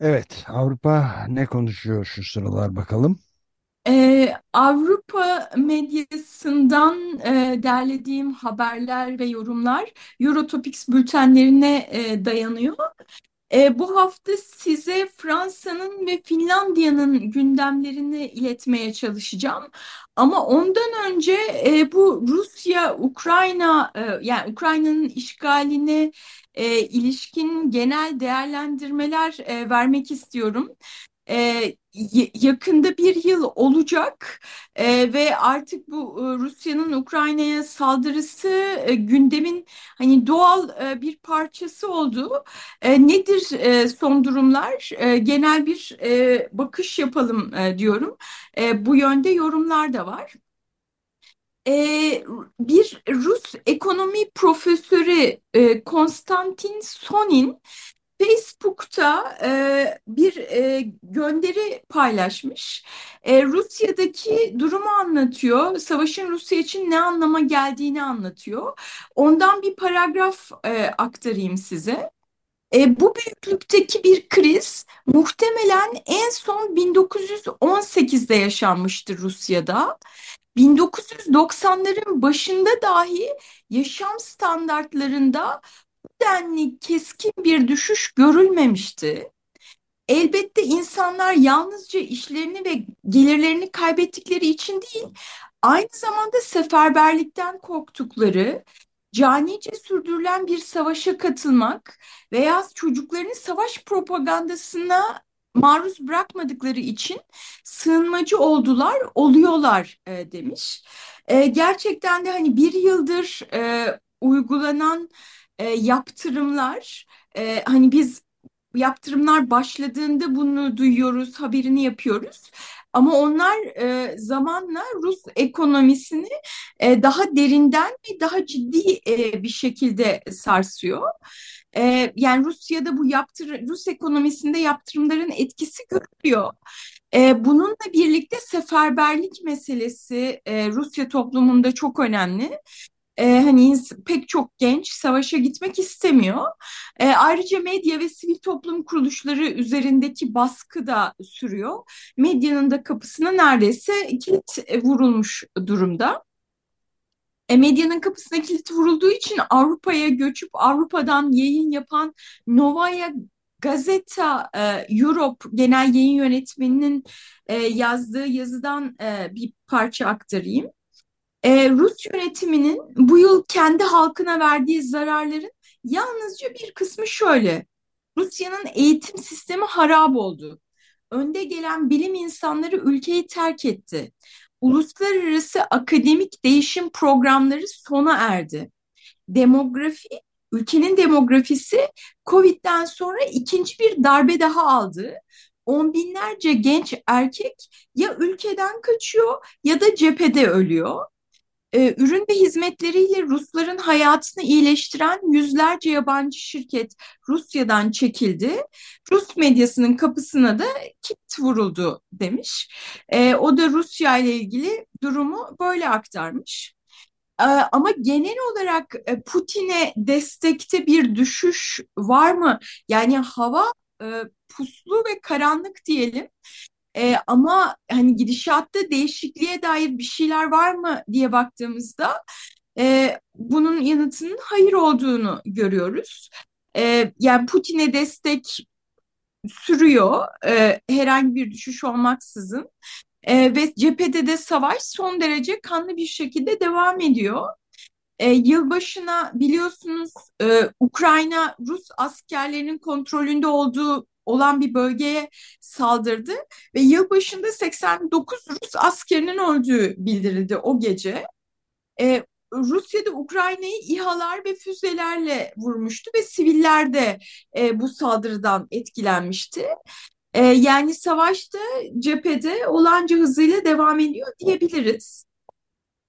Evet, Avrupa ne konuşuyor şu sıralar bakalım. Ee, Avrupa medyasından e, derlediğim haberler ve yorumlar Eurotopics bültenlerine e, dayanıyor. E, bu hafta size Fransa'nın ve Finlandiya'nın gündemlerini iletmeye çalışacağım. Ama ondan önce e, bu Rusya-Ukrayna e, yani Ukrayna'nın işgaline e, ilişkin genel değerlendirmeler e, vermek istiyorum e, yakında bir yıl olacak e, ve artık bu e, Rusya'nın Ukrayna'ya saldırısı e, gündemin hani doğal e, bir parçası oldu. E, nedir e, son durumlar? E, genel bir e, bakış yapalım e, diyorum. E, bu yönde yorumlar da var. E, bir Rus ekonomi profesörü e, Konstantin Sonin Facebook'ta e, bir e, gönderi paylaşmış. E, Rusya'daki durumu anlatıyor. Savaşın Rusya için ne anlama geldiğini anlatıyor. Ondan bir paragraf e, aktarayım size. E, bu büyüklükteki bir kriz muhtemelen en son 1918'de yaşanmıştır Rusya'da. 1990'ların başında dahi yaşam standartlarında denli keskin bir düşüş görülmemişti. Elbette insanlar yalnızca işlerini ve gelirlerini kaybettikleri için değil, aynı zamanda seferberlikten korktukları, canice sürdürülen bir savaşa katılmak veya çocuklarını savaş propagandasına maruz bırakmadıkları için sığınmacı oldular, oluyorlar e, demiş. E, gerçekten de hani bir yıldır e, uygulanan e, yaptırımlar e, hani biz yaptırımlar başladığında bunu duyuyoruz, haberini yapıyoruz. Ama onlar e, zamanla Rus ekonomisini e, daha derinden ve daha ciddi e, bir şekilde sarsıyor. E, yani Rusya'da bu yaptır Rus ekonomisinde yaptırımların etkisi görülüyor. E, bununla birlikte seferberlik meselesi e, Rusya toplumunda çok önemli e, hani pek çok genç savaşa gitmek istemiyor. E, ayrıca medya ve sivil toplum kuruluşları üzerindeki baskı da sürüyor. Medyanın da kapısına neredeyse kilit vurulmuş durumda. E, medyanın kapısına kilit vurulduğu için Avrupa'ya göçüp Avrupa'dan yayın yapan Novaya Gazeta e, Europe Genel Yayın Yönetmeni'nin e, yazdığı yazıdan e, bir parça aktarayım. Ee, Rus yönetiminin bu yıl kendi halkına verdiği zararların yalnızca bir kısmı şöyle. Rusya'nın eğitim sistemi harap oldu. Önde gelen bilim insanları ülkeyi terk etti. Uluslararası akademik değişim programları sona erdi. Demografi, ülkenin demografisi Covid'den sonra ikinci bir darbe daha aldı on binlerce genç erkek ya ülkeden kaçıyor ya da cephede ölüyor e, ürün ve hizmetleriyle Rusların hayatını iyileştiren yüzlerce yabancı şirket Rusya'dan çekildi. Rus medyasının kapısına da kit vuruldu demiş. E, o da Rusya ile ilgili durumu böyle aktarmış. E, ama genel olarak e, Putin'e destekte bir düşüş var mı? Yani hava e, puslu ve karanlık diyelim. E, ama hani gidişatta değişikliğe dair bir şeyler var mı diye baktığımızda e, bunun yanıtının hayır olduğunu görüyoruz. E, yani Putin'e destek sürüyor e, herhangi bir düşüş olmaksızın e, ve cephede de savaş son derece kanlı bir şekilde devam ediyor. E, yılbaşına biliyorsunuz e, Ukrayna Rus askerlerinin kontrolünde olduğu olan bir bölgeye saldırdı ve yılbaşında 89 Rus askerinin öldüğü bildirildi o gece. E, Rusya'da Ukrayna'yı İHA'lar ve füzelerle vurmuştu ve siviller de e, bu saldırıdan etkilenmişti. E, yani savaşta cephede olanca hızıyla devam ediyor diyebiliriz.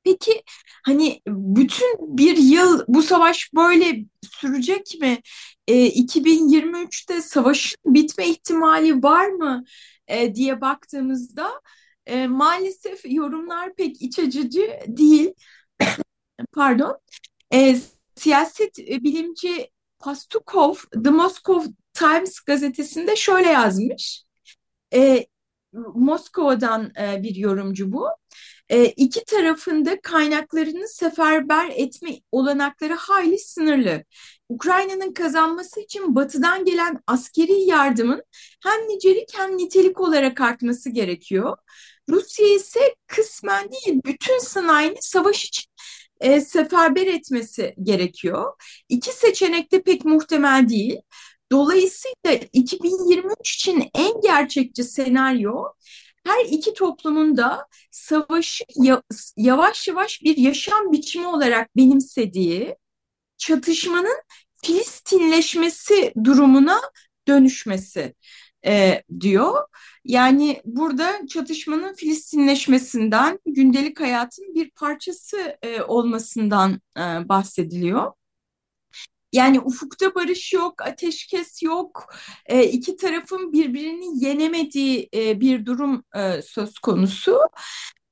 Peki hani bütün bir yıl bu savaş böyle sürecek mi? E, 2023'te savaşın bitme ihtimali var mı e, diye baktığımızda e, maalesef yorumlar pek iç açıcı değil. Pardon. E, siyaset bilimci Pastukov The Moscow Times gazetesinde şöyle yazmış. E, Moskova'dan e, bir yorumcu bu. E, iki tarafında kaynaklarını seferber etme olanakları hayli sınırlı. Ukrayna'nın kazanması için batıdan gelen askeri yardımın hem nicelik hem nitelik olarak artması gerekiyor. Rusya ise kısmen değil bütün sanayini savaş için e, seferber etmesi gerekiyor. İki seçenek de pek muhtemel değil. Dolayısıyla 2023 için en gerçekçi senaryo her iki toplumun da savaşı yavaş yavaş bir yaşam biçimi olarak benimsediği çatışmanın Filistinleşmesi durumuna dönüşmesi e, diyor. Yani burada çatışmanın Filistinleşmesinden, gündelik hayatın bir parçası e, olmasından e, bahsediliyor. Yani ufukta barış yok, ateşkes yok, e, iki tarafın birbirini yenemediği e, bir durum e, söz konusu.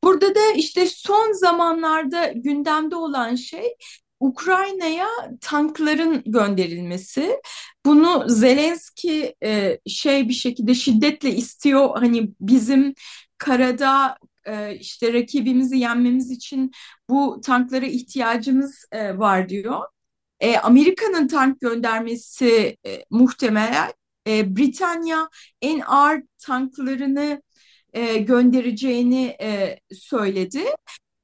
Burada da işte son zamanlarda gündemde olan şey Ukrayna'ya tankların gönderilmesi. Bunu Zelenski e, şey bir şekilde şiddetle istiyor. Hani bizim karada e, işte rakibimizi yenmemiz için bu tanklara ihtiyacımız e, var diyor. E, Amerika'nın tank göndermesi e, muhtemel. E, Britanya en ağır tanklarını e, göndereceğini e, söyledi.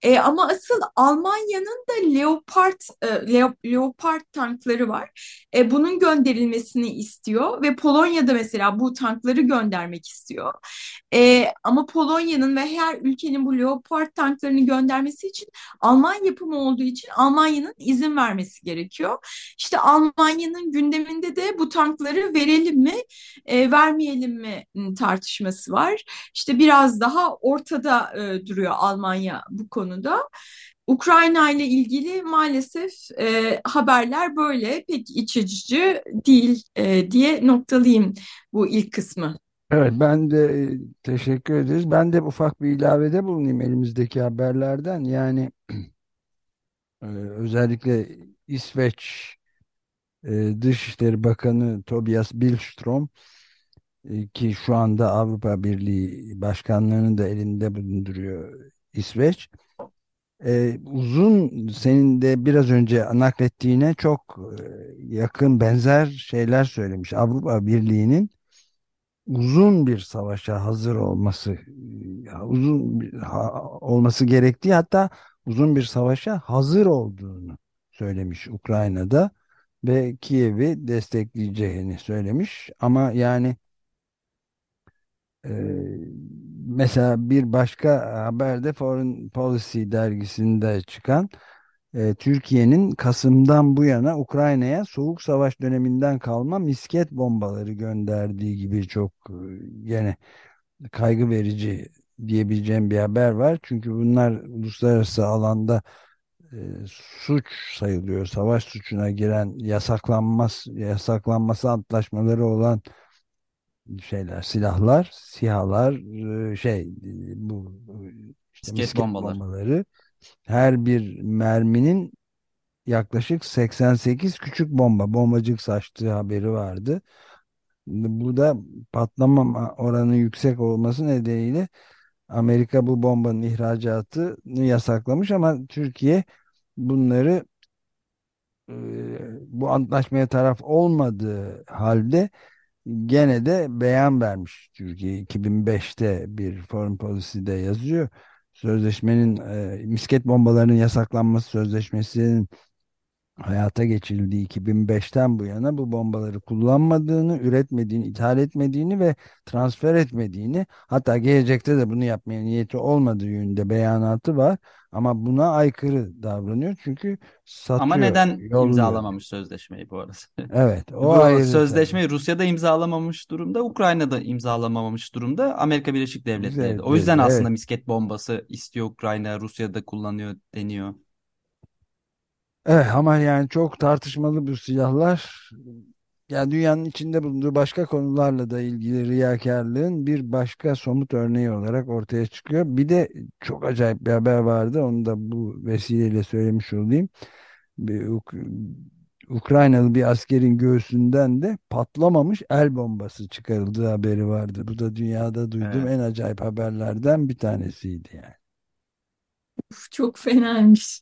E, ama asıl Almanya'nın da Leopard e, Leopard tankları var. E, bunun gönderilmesini istiyor ve Polonya'da mesela bu tankları göndermek istiyor. E, ama Polonya'nın ve her ülkenin bu Leopard tanklarını göndermesi için Alman yapımı olduğu için Almanya'nın izin vermesi gerekiyor. İşte Almanya'nın gündeminde de bu tankları verelim mi, e, vermeyelim mi tartışması var. İşte biraz daha ortada e, duruyor Almanya bu konuda konuda. Ukrayna ile ilgili maalesef e, haberler böyle pek iç açıcı değil e, diye noktalayayım bu ilk kısmı. Evet ben de e, teşekkür ederiz. Ben de ufak bir ilavede bulunayım elimizdeki haberlerden. Yani e, özellikle İsveç e, Dışişleri Bakanı Tobias Billström e, ki şu anda Avrupa Birliği başkanlığını da elinde bulunduruyor İsveç uzun senin de biraz önce naklettiğine çok e, yakın benzer şeyler söylemiş. Avrupa Birliği'nin uzun bir savaşa hazır olması e, uzun bir, ha, olması gerektiği hatta uzun bir savaşa hazır olduğunu söylemiş Ukrayna'da ve Kiev'i destekleyeceğini söylemiş ama yani mesela bir başka haberde Foreign Policy dergisinde çıkan e, Türkiye'nin Kasım'dan bu yana Ukrayna'ya Soğuk Savaş döneminden kalma misket bombaları gönderdiği gibi çok e, gene kaygı verici diyebileceğim bir haber var. Çünkü bunlar uluslararası alanda e, suç sayılıyor. Savaş suçuna giren yasaklanmaz yasaklanması antlaşmaları olan şeyler, silahlar, sihalar, şey bu işte Misket misket bombalar. bombaları her bir merminin yaklaşık 88 küçük bomba, bombacık saçtığı haberi vardı. Bu da patlama oranı yüksek olması nedeniyle Amerika bu bombanın ihracatını yasaklamış ama Türkiye bunları bu antlaşmaya taraf olmadığı halde gene de beyan vermiş Türkiye 2005'te bir Foreign Policy'de yazıyor. Sözleşmenin e, misket bombalarının yasaklanması sözleşmesinin hayata geçirildiği 2005'ten bu yana bu bombaları kullanmadığını, üretmediğini, ithal etmediğini ve transfer etmediğini hatta gelecekte de bunu yapmaya niyeti olmadığı yönünde beyanatı var. Ama buna aykırı davranıyor çünkü Ama satıyor, neden yolluyor. imzalamamış sözleşmeyi bu arada? Evet, o Bu ayrı sözleşmeyi Rusya'da imzalamamış durumda, Ukrayna'da imzalamamış durumda, Amerika Birleşik Devletleri de. O yüzden Devletleri, aslında evet. misket bombası istiyor Ukrayna, Rusya'da kullanıyor deniyor. Evet ama yani çok tartışmalı bu silahlar. Yani dünyanın içinde bulunduğu başka konularla da ilgili riyakarlığın bir başka somut örneği olarak ortaya çıkıyor. Bir de çok acayip bir haber vardı. Onu da bu vesileyle söylemiş olayım. Bir Uk- Ukraynalı bir askerin göğsünden de patlamamış el bombası çıkarıldığı haberi vardı. Bu da dünyada duyduğum Evet. en acayip haberlerden bir tanesiydi yani. Uf, Çok fenaymış.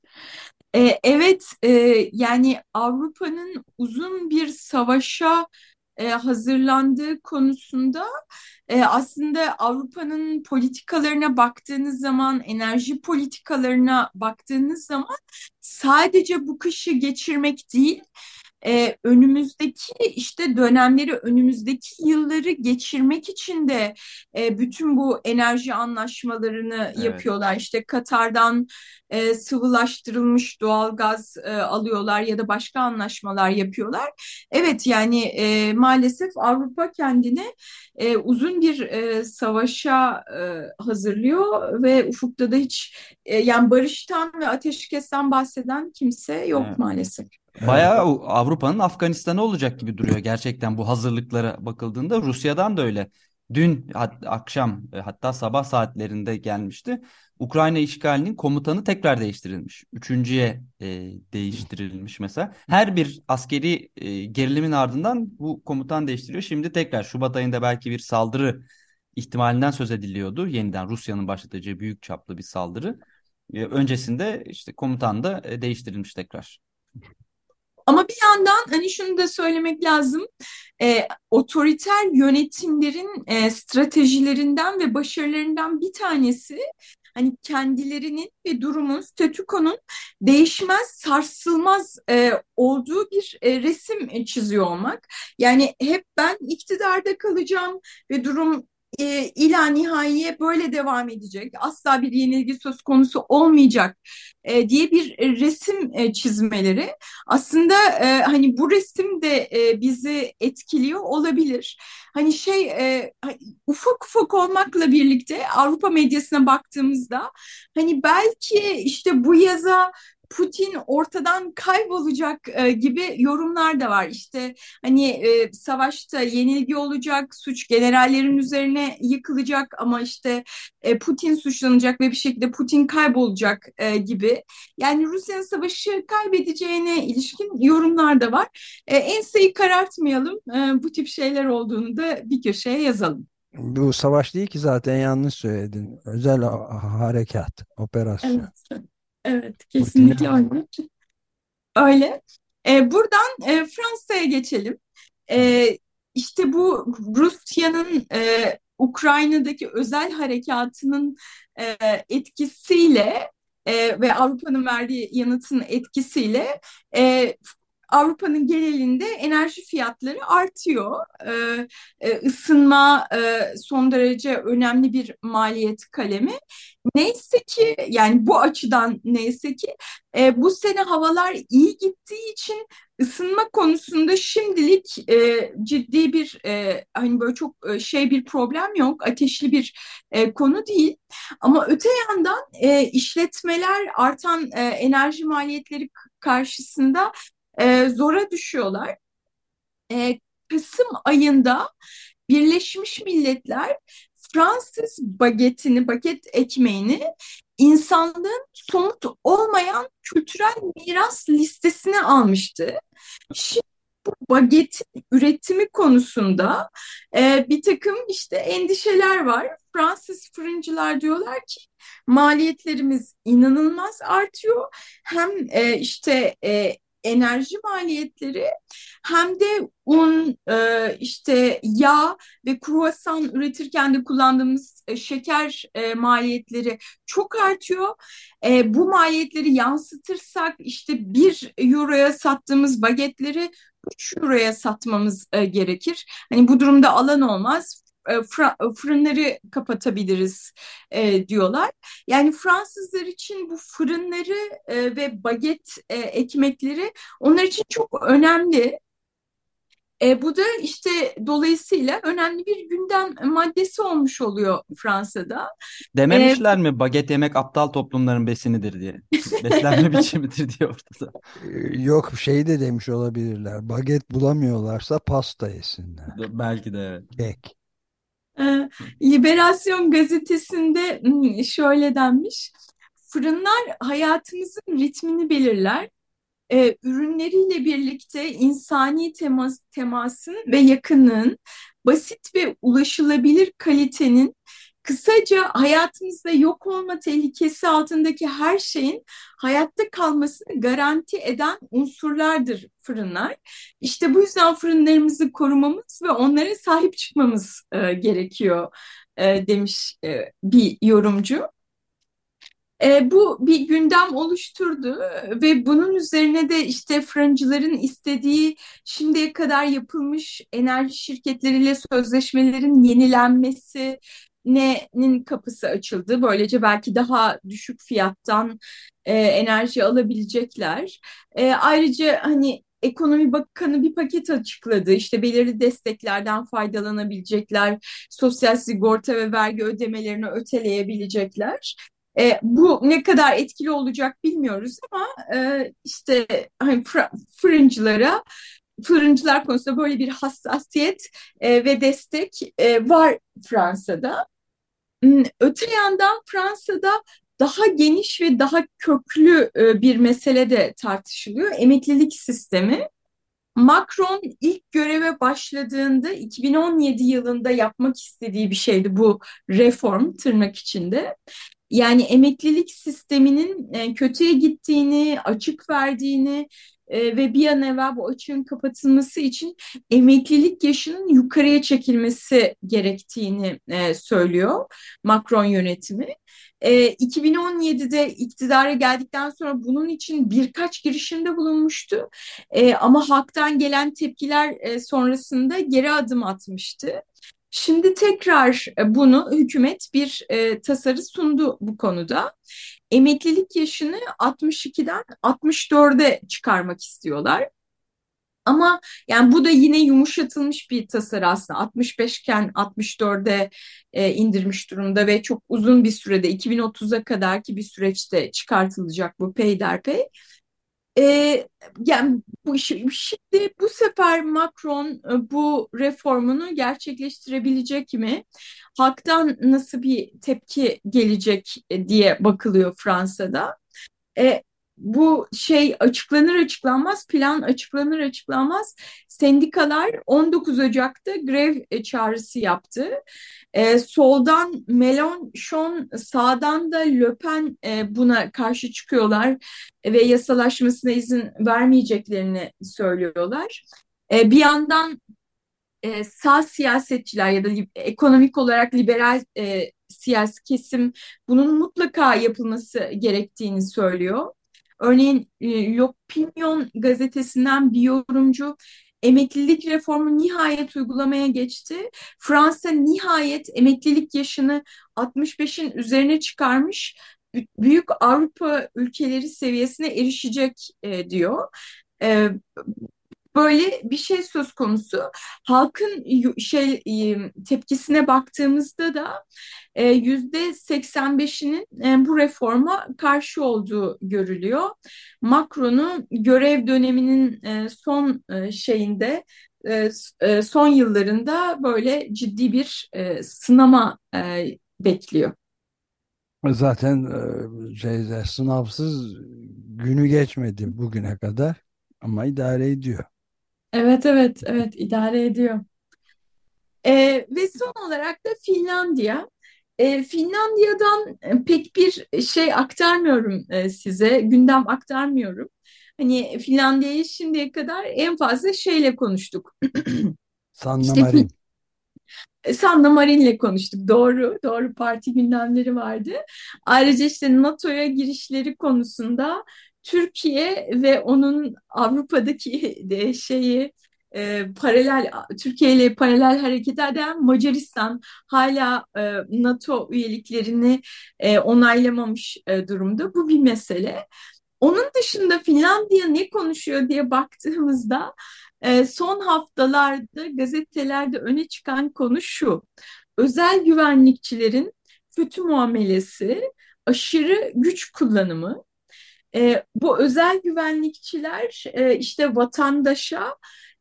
Ee, evet, e, yani Avrupa'nın uzun bir savaşa e, hazırlandığı konusunda e, aslında Avrupa'nın politikalarına baktığınız zaman, enerji politikalarına baktığınız zaman sadece bu kışı geçirmek değil, e, önümüzdeki işte dönemleri, önümüzdeki yılları geçirmek için de e, bütün bu enerji anlaşmalarını Evet. yapıyorlar. İşte Katar'dan e, sıvılaştırılmış doğalgaz e, alıyorlar ya da başka anlaşmalar yapıyorlar. Evet yani e, maalesef Avrupa kendini e, uzun bir e, savaşa e, hazırlıyor ve ufukta da hiç e, yani barıştan ve ateşkesten bahseden kimse yok Evet. maalesef. Bayağı Avrupa'nın Afganistan'ı olacak gibi duruyor gerçekten bu hazırlıklara bakıldığında. Rusya'dan da öyle. Dün hat- akşam e, hatta sabah saatlerinde gelmişti. Ukrayna işgalinin komutanı tekrar değiştirilmiş. Üçüncüye e, değiştirilmiş mesela. Her bir askeri e, gerilimin ardından bu komutan değiştiriyor. Şimdi tekrar Şubat ayında belki bir saldırı ihtimalinden söz ediliyordu. Yeniden Rusya'nın başlatacağı büyük çaplı bir saldırı. E, öncesinde işte komutan da e, değiştirilmiş tekrar. Ama bir yandan hani şunu da söylemek lazım. E, otoriter yönetimlerin e, stratejilerinden ve başarılarından bir tanesi hani kendilerinin ve durumun, statükonun değişmez, sarsılmaz e, olduğu bir e, resim e, çiziyor olmak. Yani hep ben iktidarda kalacağım ve durum e, ila nihayiye böyle devam edecek. Asla bir yenilgi söz konusu olmayacak e, diye bir e, resim e, çizmeleri aslında e, hani bu resim de e, bizi etkiliyor olabilir. Hani şey e, ufak ufak olmakla birlikte Avrupa medyasına baktığımızda hani belki işte bu yaza Putin ortadan kaybolacak e, gibi yorumlar da var. İşte hani e, savaşta yenilgi olacak, suç generallerin üzerine yıkılacak ama işte e, Putin suçlanacak ve bir şekilde Putin kaybolacak e, gibi. Yani Rusya'nın savaşı kaybedeceğine ilişkin yorumlar da var. E, enseyi karartmayalım. E, bu tip şeyler olduğunu da bir köşeye yazalım. Bu savaş değil ki zaten yanlış söyledin. Özel ha- harekat, operasyon. Evet, evet kesinlikle öyle. Öyle. E, buradan e, Fransa'ya geçelim. E, işte bu Rusya'nın e, Ukrayna'daki özel harekatının e, etkisiyle e, ve Avrupa'nın verdiği yanıtın etkisiyle e, Avrupa'nın genelinde enerji fiyatları artıyor. Ee, e, ısınma e, son derece önemli bir maliyet kalemi. Neyse ki yani bu açıdan neyse ki e, bu sene havalar iyi gittiği için ısınma konusunda şimdilik e, ciddi bir e, hani böyle çok e, şey bir problem yok. Ateşli bir e, konu değil. Ama öte yandan e, işletmeler artan e, enerji maliyetleri karşısında e, zora düşüyorlar. E, Kasım ayında Birleşmiş Milletler Fransız bagetini, baget ekmeğini insanlığın somut olmayan kültürel miras listesine almıştı. Şimdi bu baget üretimi konusunda e, bir takım işte endişeler var. Fransız fırıncılar diyorlar ki maliyetlerimiz inanılmaz artıyor. Hem e, işte e, enerji maliyetleri hem de un, e, işte yağ ve kruvasan üretirken de kullandığımız e, şeker e, maliyetleri çok artıyor. E, bu maliyetleri yansıtırsak işte bir euroya sattığımız bagetleri 3 euroya satmamız e, gerekir. Hani bu durumda alan olmaz. E, fırınları kapatabiliriz e, diyorlar. Yani Fransızlar için bu fırınları e, ve baget e, ekmekleri onlar için çok önemli. E, bu da işte dolayısıyla önemli bir gündem maddesi olmuş oluyor Fransa'da. Dememişler e, mi baget yemek aptal toplumların besinidir diye. Beslenme biçimidir diye ortada. Yok şey de demiş olabilirler. Baget bulamıyorlarsa pasta yesinler. Belki de evet. Kek. E, Liberasyon gazetesinde şöyle denmiş. Fırınlar hayatımızın ritmini belirler e, ürünleriyle birlikte insani temas, temasın ve yakınlığın, basit ve ulaşılabilir kalitenin, kısaca hayatımızda yok olma tehlikesi altındaki her şeyin hayatta kalmasını garanti eden unsurlardır fırınlar. İşte bu yüzden fırınlarımızı korumamız ve onlara sahip çıkmamız e, gerekiyor e, demiş e, bir yorumcu. E, bu bir gündem oluşturdu ve bunun üzerine de işte fırıncıların istediği şimdiye kadar yapılmış enerji şirketleriyle sözleşmelerin yenilenmesi ne'nin kapısı açıldı. Böylece belki daha düşük fiyattan e, enerji alabilecekler. E, ayrıca hani Ekonomi Bakanı bir paket açıkladı. İşte belirli desteklerden faydalanabilecekler, sosyal sigorta ve vergi ödemelerini öteleyebilecekler. E, bu ne kadar etkili olacak bilmiyoruz ama e, işte hani fırıncılara fırıncılar konusunda böyle bir hassasiyet e, ve destek e, var Fransa'da. Hmm, öte yandan Fransa'da daha geniş ve daha köklü e, bir mesele de tartışılıyor. Emeklilik sistemi. Macron ilk göreve başladığında 2017 yılında yapmak istediği bir şeydi bu reform tırnak içinde. Yani emeklilik sisteminin e, kötüye gittiğini, açık verdiğini e, ve bir an evvel bu açığın kapatılması için emeklilik yaşının yukarıya çekilmesi gerektiğini e, söylüyor Macron yönetimi. 2017'de iktidara geldikten sonra bunun için birkaç girişimde bulunmuştu. ama halktan gelen tepkiler sonrasında geri adım atmıştı. Şimdi tekrar e, bunu hükümet bir e, tasarı sundu bu konuda. Emeklilik yaşını 62'den 64'e çıkarmak istiyorlar. Ama yani bu da yine yumuşatılmış bir tasarı aslında. 65 iken 64'e e, indirmiş durumda ve çok uzun bir sürede 2030'a kadar ki bir süreçte çıkartılacak bu peyderpey. E, yani bu şimdi bu sefer Macron e, bu reformunu gerçekleştirebilecek mi? Halktan nasıl bir tepki gelecek e, diye bakılıyor Fransa'da. E, bu şey açıklanır açıklanmaz, plan açıklanır açıklanmaz sendikalar 19 Ocak'ta grev e, çağrısı yaptı. E, soldan Mélenchon, sağdan da Le Pen e, buna karşı çıkıyorlar ve yasalaşmasına izin vermeyeceklerini söylüyorlar. E, bir yandan e, sağ siyasetçiler ya da ekonomik olarak liberal e, siyasi kesim bunun mutlaka yapılması gerektiğini söylüyor. Örneğin e, L'Opinion gazetesinden bir yorumcu emeklilik reformu nihayet uygulamaya geçti. Fransa nihayet emeklilik yaşını 65'in üzerine çıkarmış. Büyük Avrupa ülkeleri seviyesine erişecek e, diyor. E, böyle bir şey söz konusu. Halkın şey tepkisine baktığımızda da e, yüzde 85'inin e, bu reforma karşı olduğu görülüyor. Macron'un görev döneminin e, son şeyinde son yıllarında böyle ciddi bir sınama bekliyor. Zaten şeyde, sınavsız günü geçmedi bugüne kadar ama idare ediyor. Evet evet evet idare ediyor. Ee, ve son olarak da Finlandiya. Ee, Finlandiya'dan e, pek bir şey aktarmıyorum e, size, gündem aktarmıyorum. Hani Finlandiya'yı şimdiye kadar en fazla şeyle konuştuk. Sanna İşte Fin- Marin. Sanna Marin'le konuştuk. Doğru, doğru parti gündemleri vardı. Ayrıca işte NATO'ya girişleri konusunda Türkiye ve onun Avrupa'daki de şeyi e, paralel Türkiye ile paralel hareket eden Macaristan hala e, NATO üyeliklerini e, onaylamamış e, durumda. Bu bir mesele. Onun dışında Finlandiya ne konuşuyor diye baktığımızda e, son haftalarda gazetelerde öne çıkan konu şu. Özel güvenlikçilerin kötü muamelesi, aşırı güç kullanımı. E, bu özel güvenlikçiler e, işte vatandaşa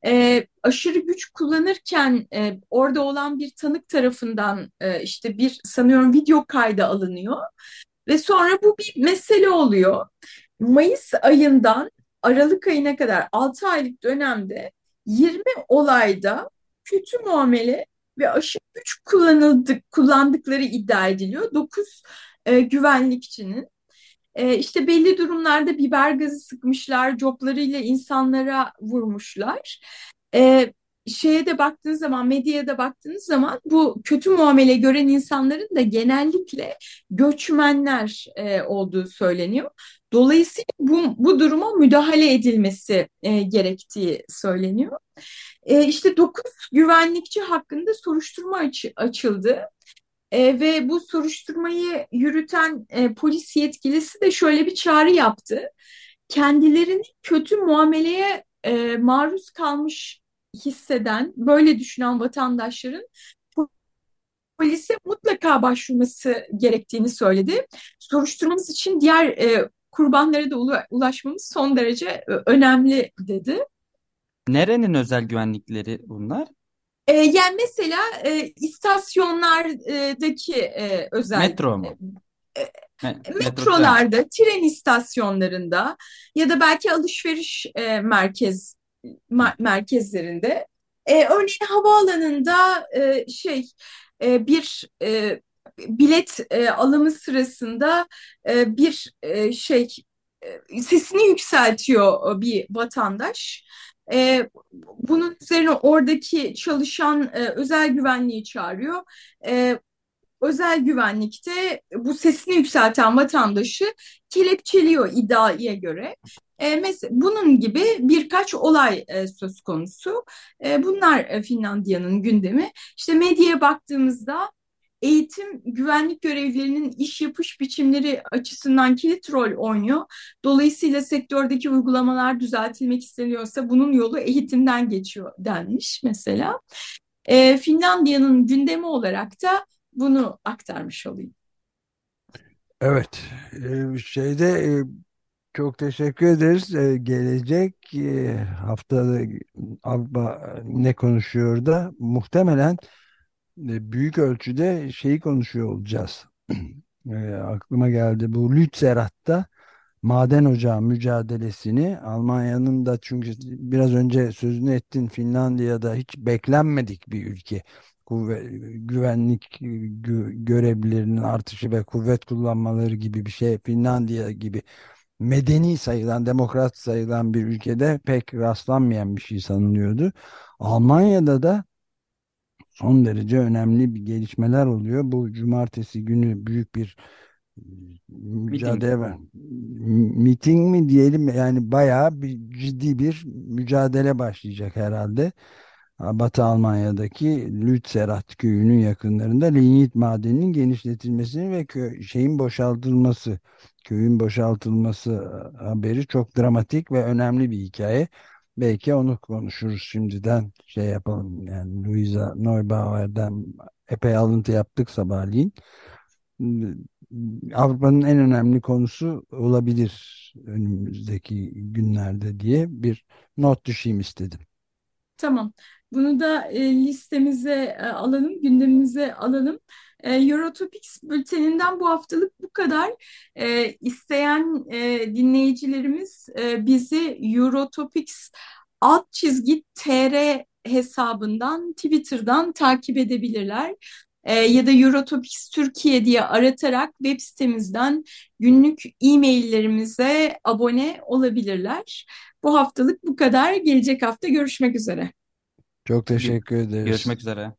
e, aşırı güç kullanırken e, orada olan bir tanık tarafından e, işte bir sanıyorum video kaydı alınıyor ve sonra bu bir mesele oluyor. Mayıs ayından Aralık ayına kadar 6 aylık dönemde 20 olayda kötü muamele ve aşırı güç kullanıldık, kullandıkları iddia ediliyor. 9 e, güvenlikçinin. E, işte belli durumlarda biber gazı sıkmışlar, coplarıyla insanlara vurmuşlar. E, şeye de baktığınız zaman, medyaya da baktığınız zaman bu kötü muamele gören insanların da genellikle göçmenler e, olduğu söyleniyor. Dolayısıyla bu, bu duruma müdahale edilmesi e, gerektiği söyleniyor. E, işte 9 güvenlikçi hakkında soruşturma aç, açıldı. E, ve bu soruşturmayı yürüten e, polis yetkilisi de şöyle bir çağrı yaptı. Kendilerini kötü muameleye e, maruz kalmış hisseden, böyle düşünen vatandaşların polise mutlaka başvurması gerektiğini söyledi. Soruşturmamız için diğer e, kurbanlara da ulaşmamız son derece önemli dedi. Nerenin özel güvenlikleri bunlar? E, yani mesela e, istasyonlardaki e, özel Metro mu? E, metrolarda, tren. istasyonlarında ya da belki alışveriş e, merkez merkezlerinde. E, örneğin havaalanında e, şey e, bir e, bilet e, alımı sırasında e, bir e, şey e, sesini yükseltiyor bir vatandaş. E, bunun üzerine oradaki çalışan e, özel güvenliği çağırıyor. E, özel güvenlikte bu sesini yükselten vatandaşı kelepçeliyor iddiaya göre. E, mesela bunun gibi birkaç olay e, söz konusu. E, bunlar e, Finlandiya'nın gündemi. İşte medyaya baktığımızda eğitim güvenlik görevlilerinin iş yapış biçimleri açısından kilit rol oynuyor. Dolayısıyla sektördeki uygulamalar düzeltilmek isteniyorsa bunun yolu eğitimden geçiyor denmiş mesela. E, Finlandiya'nın gündemi olarak da bunu aktarmış olayım. Evet, e, şeyde e, çok teşekkür ederiz. E, gelecek haftada Avrupa ne konuşuyor da muhtemelen büyük ölçüde şeyi konuşuyor olacağız. Aklıma geldi bu Lützerath'ta maden ocağı mücadelesini Almanya'nın da çünkü biraz önce sözünü ettin Finlandiya'da hiç beklenmedik bir ülke kuvvet, güvenlik gö görevlilerinin artışı ve kuvvet kullanmaları gibi bir şey Finlandiya gibi medeni sayılan, demokrat sayılan bir ülkede pek rastlanmayan bir şey sanılıyordu. Almanya'da da son derece önemli bir gelişmeler oluyor. Bu cumartesi günü büyük bir mücadele var. Miting mi diyelim yani bayağı bir ciddi bir mücadele başlayacak herhalde. Batı Almanya'daki Lützerath köyünün yakınlarında lignit madeninin genişletilmesini ve kö şeyin boşaltılması, köyün boşaltılması e, haberi çok dramatik ve önemli bir hikaye. Belki onu konuşuruz şimdiden şey yapalım. Yani Luisa Neubauer'den epey alıntı yaptık sabahleyin. Avrupa'nın en önemli konusu olabilir önümüzdeki günlerde diye bir not düşeyim istedim. Tamam. Bunu da e, listemize e, alalım, gündemimize alalım. E, Eurotopics bülteninden bu haftalık bu kadar. E, isteyen e, dinleyicilerimiz e, bizi Eurotopics alt çizgi tr hesabından Twitter'dan takip edebilirler. E, ya da Eurotopics Türkiye diye aratarak web sitemizden günlük e-maillerimize abone olabilirler. Bu haftalık bu kadar. Gelecek hafta görüşmek üzere. Çok teşekkür ederiz. Görüşmek üzere.